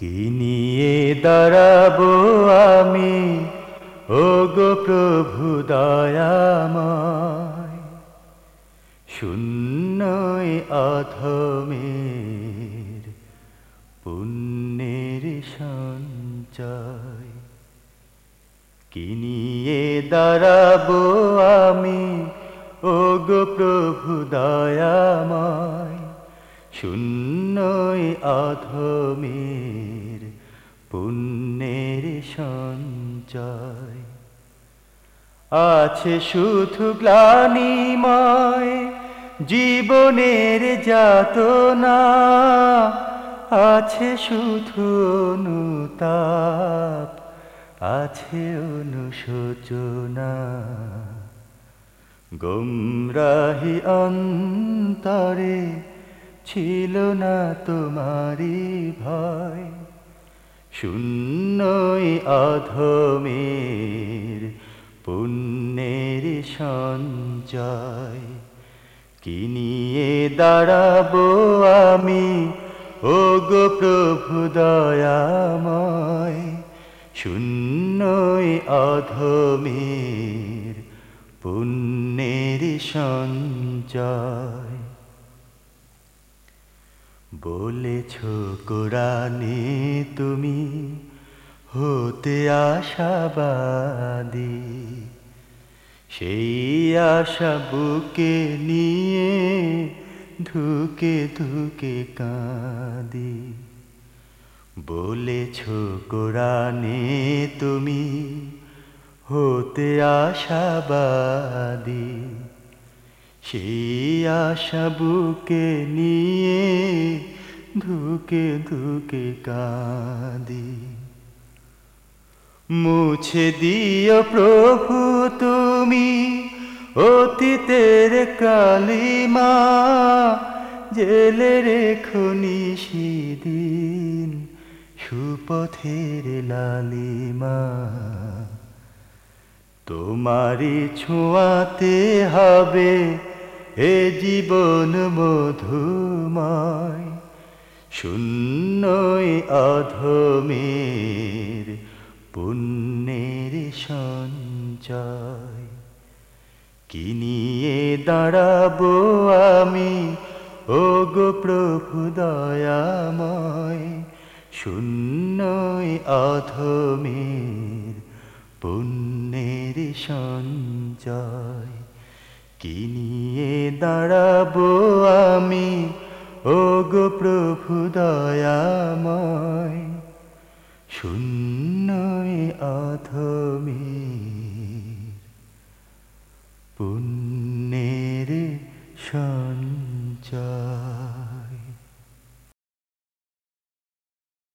কি নিয়ে দাঁড়াবো আমি? ও গো প্রভু দয়াময়, শূন্যই অধমের পুণ্যের সঞ্চয়। কি নিয়ে দাঁড়াবো আমি? ও গো প্রভু দয়াময় শূন্যই অধমের পুণ্যের সঞ্চয়। আছে শুধু গ্লানিময় জীবনের যাতনা, আছে শুধু অনুতাপ, আছে অনুশোচনা। গোমরাহি অন্তরে ছিল না তোমারি ভয়। শূন্যই অধমের পুণ্যের সঞ্চয়। কি নিয়ে দাঁড়াবো আমি? ও গো প্রভু দয়াময়। শূন্যই অধমের পুণ্যের সঞ্চয়। বলেছ কোরআনে তুমি হতে আশাবাদী। সেই আশা বুকে নিয়ে ধুকে ধুকে কাঁদি। বলেছ কোরআনে তুমি হতে আশাবাদী। সেই আশা বুকে নিয়ে ধুকে ধুকে কাঁদি। মুছে দিও প্রভু তুমি অতীতের কালিমা, জেলে রেখো নিশিদিন সুপথের লালিমা। তোমারি ছোঁয়াতে হবে এ জীবন মধুময়, শূন্যই অধমের পুণ্যের সঞ্চয়। কি নিয়ে দাঁড়াবো আমি? ও গো প্রভু দয়াময়, শূন্যই অধমের পুণ্যের সঞ্চয়। কি নিয়ে দাঁড়াবো আমি? ও গো প্রভু দয়াময় শূন্য অধমে পুণ্যের সঞ্চয়।